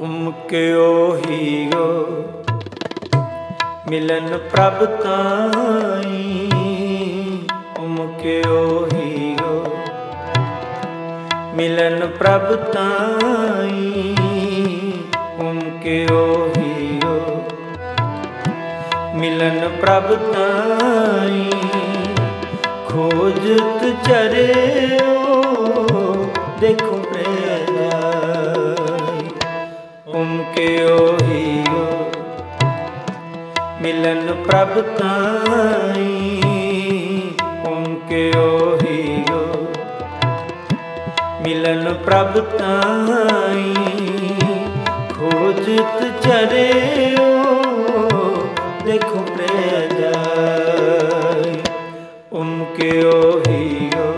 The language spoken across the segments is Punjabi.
ਉਮਕਿਓ ਹੀਓ ਮਿਲਨ ਪ੍ਰਭ ਤਾਈ ਉਮਕਿਓ ਹੀਓ ਮਿਲਨ ਪ੍ਰਭ ਤਾਈ ਉਮਕਿਓ ਹੀਓ ਮਿਲਨ ਪ੍ਰਭ ਤਾਈ, ਖੋਜਤ ਚਰਿਓ ਪ੍ਰਭ ਤਾਈ, ਓਮ ਕੇ ਓਹੀਓ ਮਿਲਨ ਪ੍ਰਭ ਤਾਈ, ਖੋਜਤ ਚਰਿਓ, ਦੇਖੋ ਪ੍ਰੇ ਜਾਈ। ਓਮ ਕੇ ਓਹੀਓ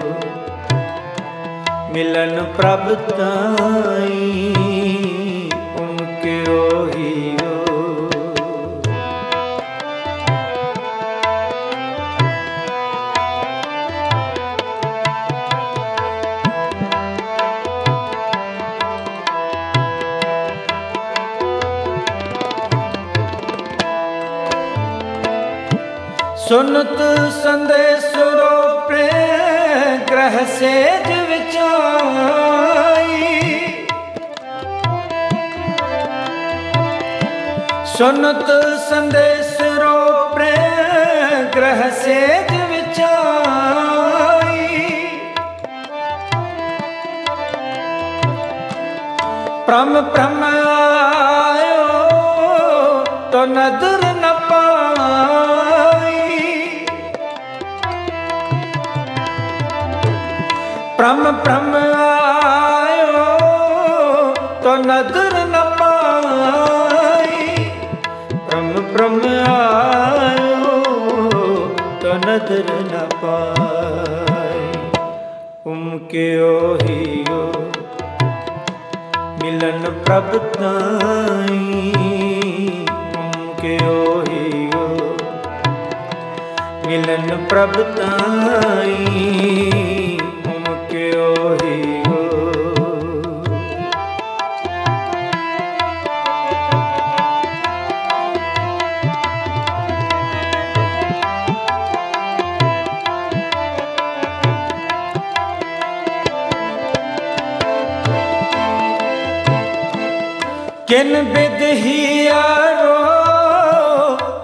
ਮਿਲਨ ਪ੍ਰਭ ਤਾਈ ਸੁਨਤ ਸੰਦੇਸੁਰੋ ਪ੍ਰੇ ਗ੍ਰਹ ਸੇਜ ਵਿਚਾਈ। ਸੁਨਤ ਸੰਦੇਸੁਰੋ ਪ੍ਰੇ ਗ੍ਰਹ ਸੇਜ ਵਿਚਾਈ। ਪ੍ਰਮ ਪ੍ਰਮ ਆਇਓ ਤੋ ਨਦਰ ਪ੍ਰਮ ਪ੍ਰਮ ਆਇਓ, ਤੋ ਨਦਰ ਨ ਪਾਈ। ਪ੍ਰਮ ਪ੍ਰਮ ਆਇਓ, ਤੋ ਨਦਰ ਨ ਪਾਈ। ਉਮ ਹੀਓ, ਮਿਲਨ ਪ੍ਰਭ ਤਾਈ। ਉਮ ਹੀਓ, ਮਿਲਨ ਪ੍ਰਭ ਤਾਈ। ਕਿਨ ਬਿਦਹੀਆਰੋ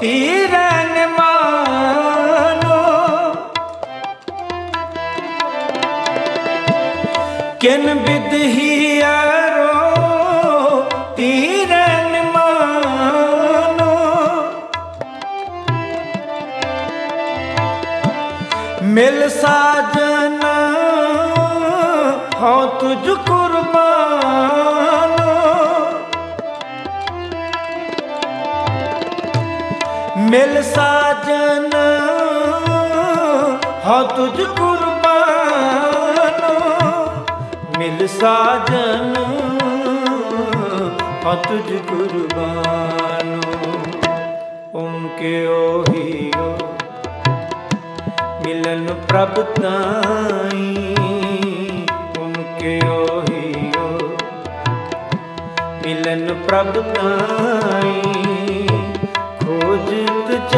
ਤੀਰਨ ਮਾਨੋ। ਕਿਨ ਬਿਦਹੀਆਰੋ ਤੀਰਨ ਮਾਨੋ। ਮਿਲ ਸਾਜਨ ਹੋ ਤੁਝ ਕੁਰਬਾਨ ਮਿਲ ਸਾਜਨ, ਹਾਂ ਤੁਝ ਕੁਰਬਾਨ। ਮਿਲ ਸਾਜਨ, ਹਾਂ ਤੁਝ ਕੁਰਬਾਨ। ਓਮ ਕੇ ਓਹੀਓ ਮਿਲਨ ਪ੍ਰਭ ਤਾਈ। ਓਮ ਕੇ ਓਹੀਓ ਮਿਲਨ ਪ੍ਰਭ ਤਾਈ।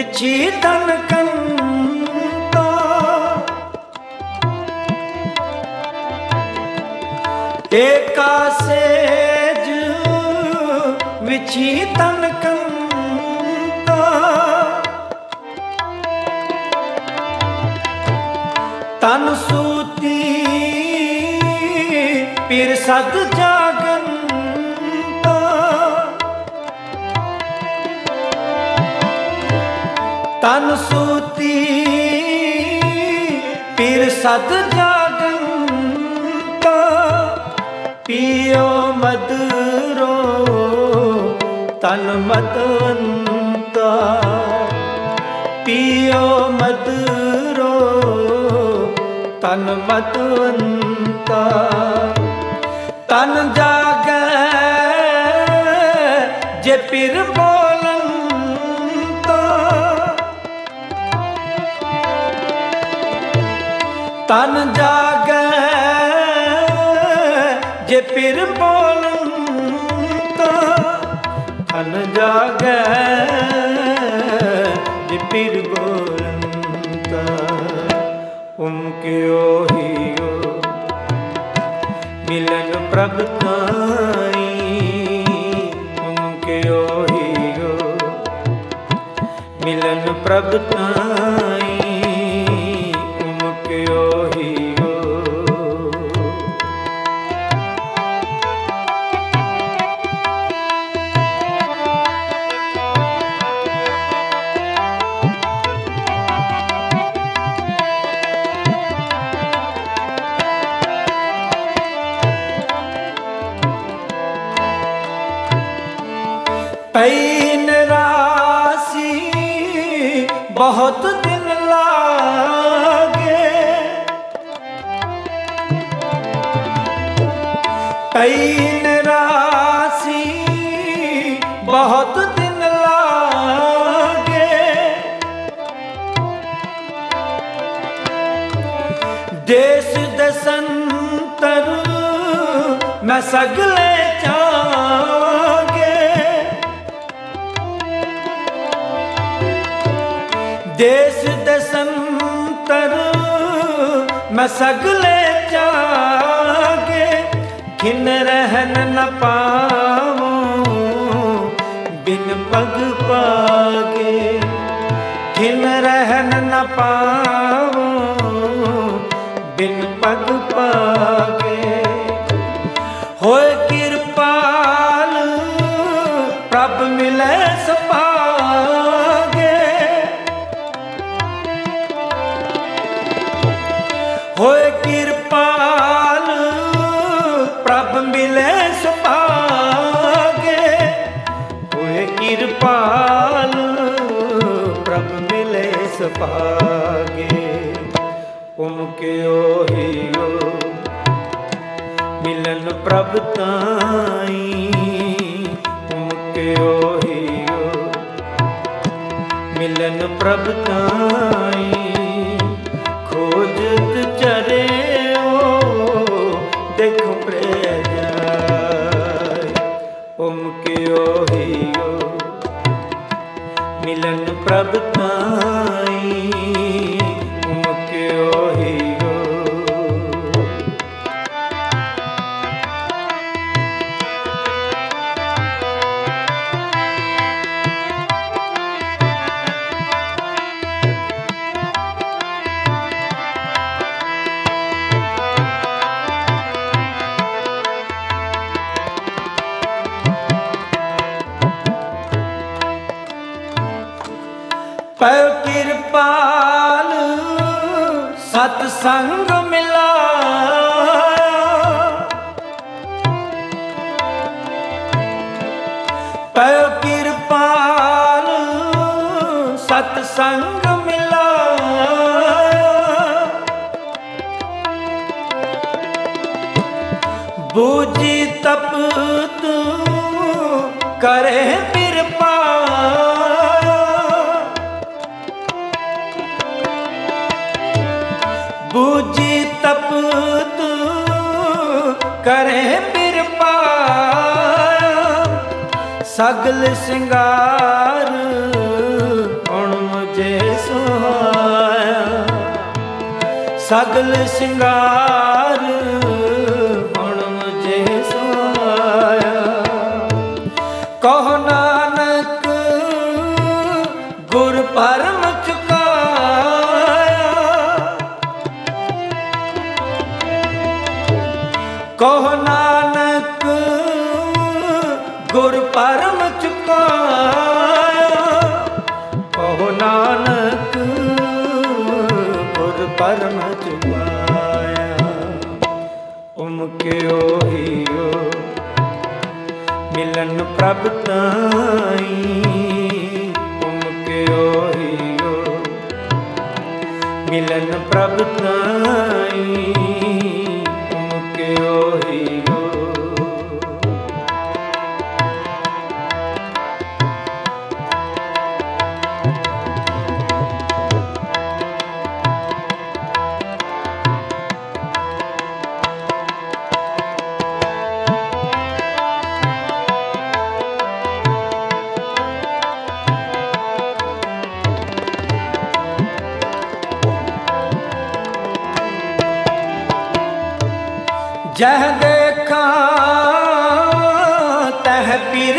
ਵਿਚੀ ਤਨ ਕੰਤਾ। ਏਕਾ ਸੇਜ ਵਿਚੀ ਤਨ ਕੰਤਾ। ਤਨ ਸੂਤੀ ਪੀਰ ਸਦ ਜਾ ਤਨ ਸੂਤੀ ਪੀਰ ਸਦ ਜਾਗੰਤਾ ਪੀਓ ਮਦਰੋ ਤਨ ਮਤਵੰਤਾ ਪੀਓ ਮਦਰੋ ਤਨ ਮਤਵੰਤਾ ਤਨ ਜਾਗੈ ਜੇ ਪਿਰ ਬੋਲਨ ਤਨ ਜਾਗੈ, ਜੇ ਪਿਰ ਬੋਲਨ ਤਨ ਜਾਗੈ, ਜੇ ਪਿਰ ਬੋਲਨ ਉਮ ਕਿਓ ਹੀਓ ਮਿਲਨ ਪ੍ਰਭ ਤਾਈ, ਉਮ ਕਿਓ ਹੀਓ ਮਿਲਨ ਪ੍ਰਭ ਤਾਈ ਕਈ ਨਰਾਸੀ ਬਹੁਤ ਦਿਨ ਲਾਗੇ। ਦੇਸ ਦਸੰਤਰ ਮੈਂ ਸਗਲੇ ਚਾਗੇ ਦੇਸ ਦਸੰਤਰ ਮੈਂ ਸਗਲੇ ਖਿਨ ਰਹਿਨ ਨ ਪਾਵੋ, ਬਿਨ ਪਗ ਪਾਗੇ ਖਿਨ ਰਹਿਨ ਨ ਪਾਵੋ, ਬਿਨ ਪਗ ਪਾਗੇ ਹੋਏ ਉਮ ਕਿਓ ਹੀਓ? ਮਿਲਨ ਪ੍ਰਭ ਤਾਈ ਉਮ ਕਿਓ ਹੀਓ? ਮਿਲਨ ਪ੍ਰਭ ਤਾਈ ਖੋਜਤ ਚਰਿਓ, ਦੇਖੋ ਪ੍ਰੇ ਜਾਏ ਉਮ ਕਿਓ ਹੀਓ? ਮਿਲਨ ਪ੍ਰਭ ਤਾਈ ਸਤ ਸੰਗ ਮਿਲਾਇਆ ਪੈ ਕਿਰਪਾਲ ਸਤ ਸੰਗ ਮਿਲਾਇਆ ਬੂਜੀ ਕਰੇ ਫਿਰ ਸਗਲ ਸਿੰਗਾਰ ਹੁਣ ਮੁਝੇ ਸੁਹਾਇਆ। ਸਗਲ ਸਿੰਗਾਰ ਮਿਲਨ ਪ੍ਰਭ ਤਾਈ ਉਮਕਿਓ ਹੀਓ ਮਿਲਨ ਪ੍ਰਭ ਤਾਈ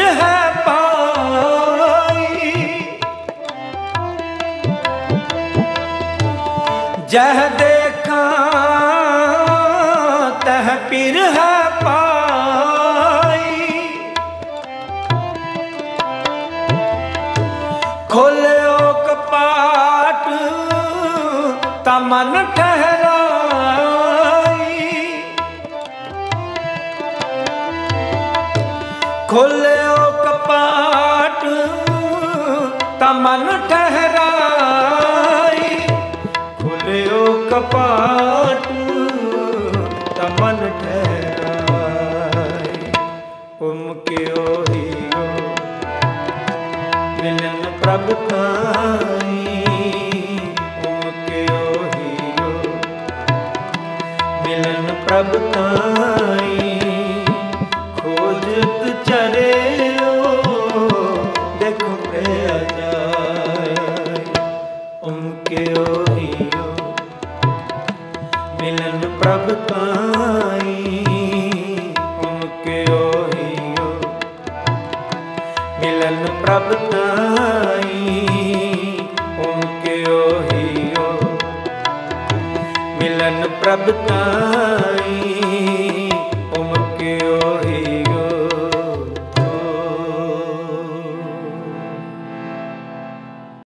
ਹੈ ਪਾਈ ਜਹ ਦੇਖਾਂ ਤਹ ਪਿਰ ਹੈ ਪਾਈ ਖੋਲਿਓ ਕਪਾਟ ਤਾਂ ਮਨ ਠਹਿਰਾ ਖੋਲਿਓ ਕਪਾਟ ਤਾਂ ਮਨ ਠਹਿਰਾਈ ਉਮਕਿਓ ਹੀਓ ਮਿਲਨ ਪ੍ਰਭ ਤਾਈ। ਉਮਕਿਓ ਹੀਓ ਮਿਲਨ ਪ੍ਰਭ ਤਾਈ ਮਿਲਨ ਪ੍ਰਭ ਤਾਈ ਉਮਕਿਓ ਹੀਓ। ਮਿਲਨ ਪ੍ਰਭ ਤਾਈ। ਉਮਕਿਓ ਹੀਓ। ਮਿਲਨ ਪ੍ਰਭ ਤਾਈ